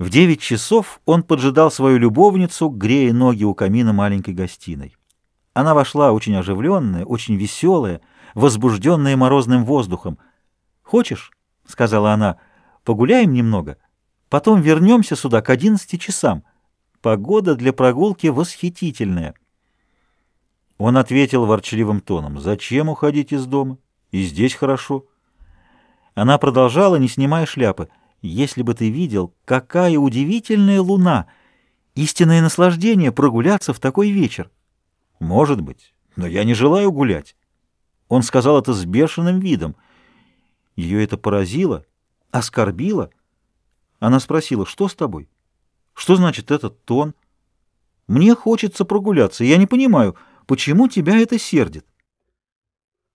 В девять часов он поджидал свою любовницу, грея ноги у камина маленькой гостиной. Она вошла очень оживленная, очень веселая, возбужденная морозным воздухом. «Хочешь, — сказала она, — погуляем немного, потом вернемся сюда к одиннадцати часам. Погода для прогулки восхитительная». Он ответил ворчливым тоном, «Зачем уходить из дома? И здесь хорошо». Она продолжала, не снимая шляпы, «Если бы ты видел, какая удивительная луна! Истинное наслаждение прогуляться в такой вечер!» «Может быть, но я не желаю гулять». Он сказал это с бешеным видом. Ее это поразило, оскорбило. Она спросила, что с тобой? Что значит этот тон? Мне хочется прогуляться, я не понимаю, почему тебя это сердит?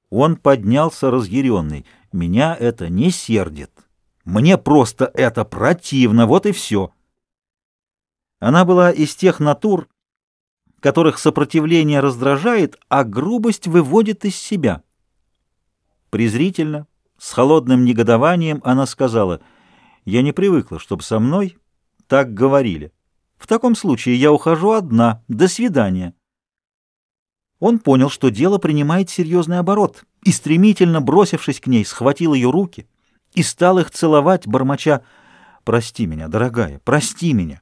Он поднялся разъяренный. Меня это не сердит. Мне просто это противно, вот и все. Она была из тех натур, которых сопротивление раздражает, а грубость выводит из себя. Презрительно, с холодным негодованием она сказала, «Я не привыкла, чтобы со мной так говорили. В таком случае я ухожу одна. До свидания». Он понял, что дело принимает серьезный оборот, и, стремительно бросившись к ней, схватил ее руки и стал их целовать, бормоча «Прости меня, дорогая, прости меня.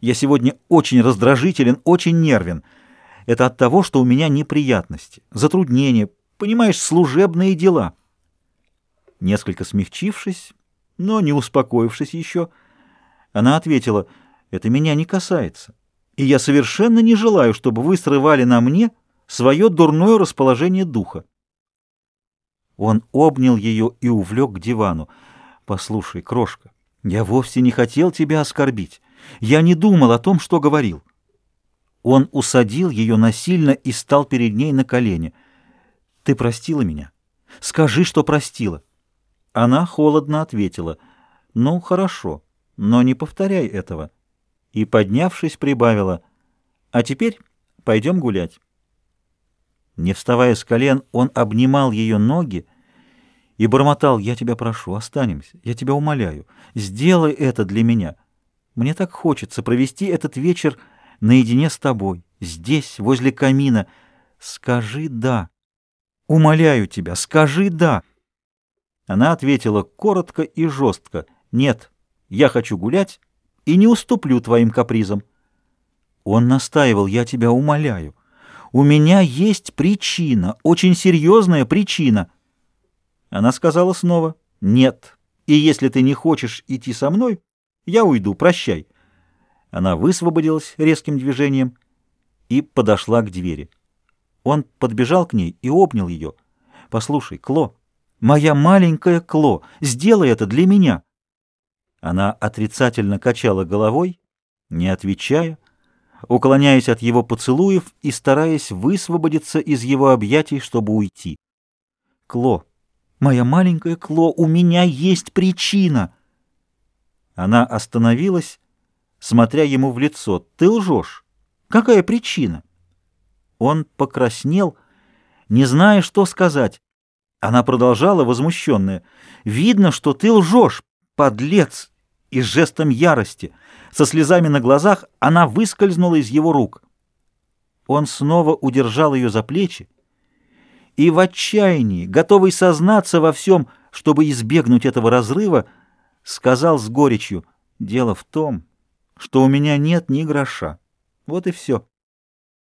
Я сегодня очень раздражителен, очень нервен. Это от того, что у меня неприятности, затруднения, понимаешь, служебные дела». Несколько смягчившись, но не успокоившись еще, она ответила «Это меня не касается, и я совершенно не желаю, чтобы вы срывали на мне свое дурное расположение духа. Он обнял ее и увлек к дивану. «Послушай, крошка, я вовсе не хотел тебя оскорбить. Я не думал о том, что говорил». Он усадил ее насильно и стал перед ней на колени. «Ты простила меня? Скажи, что простила». Она холодно ответила. «Ну, хорошо, но не повторяй этого». И, поднявшись, прибавила. «А теперь пойдем гулять». Не вставая с колен, он обнимал ее ноги и бормотал, «Я тебя прошу, останемся, я тебя умоляю, сделай это для меня. Мне так хочется провести этот вечер наедине с тобой, здесь, возле камина. Скажи «да». Умоляю тебя, скажи «да». Она ответила коротко и жестко, «Нет, я хочу гулять и не уступлю твоим капризам». Он настаивал, «Я тебя умоляю». У меня есть причина, очень серьезная причина. Она сказала снова «Нет, и если ты не хочешь идти со мной, я уйду, прощай». Она высвободилась резким движением и подошла к двери. Он подбежал к ней и обнял ее. «Послушай, Кло, моя маленькая Кло, сделай это для меня». Она отрицательно качала головой, не отвечая, уклоняясь от его поцелуев и стараясь высвободиться из его объятий, чтобы уйти. «Кло, моя маленькая Кло, у меня есть причина!» Она остановилась, смотря ему в лицо. «Ты лжешь! Какая причина?» Он покраснел, не зная, что сказать. Она продолжала, возмущенная. «Видно, что ты лжешь, подлец!» И с жестом ярости — со слезами на глазах она выскользнула из его рук. Он снова удержал ее за плечи и в отчаянии, готовый сознаться во всем, чтобы избегнуть этого разрыва, сказал с горечью, «Дело в том, что у меня нет ни гроша. Вот и все».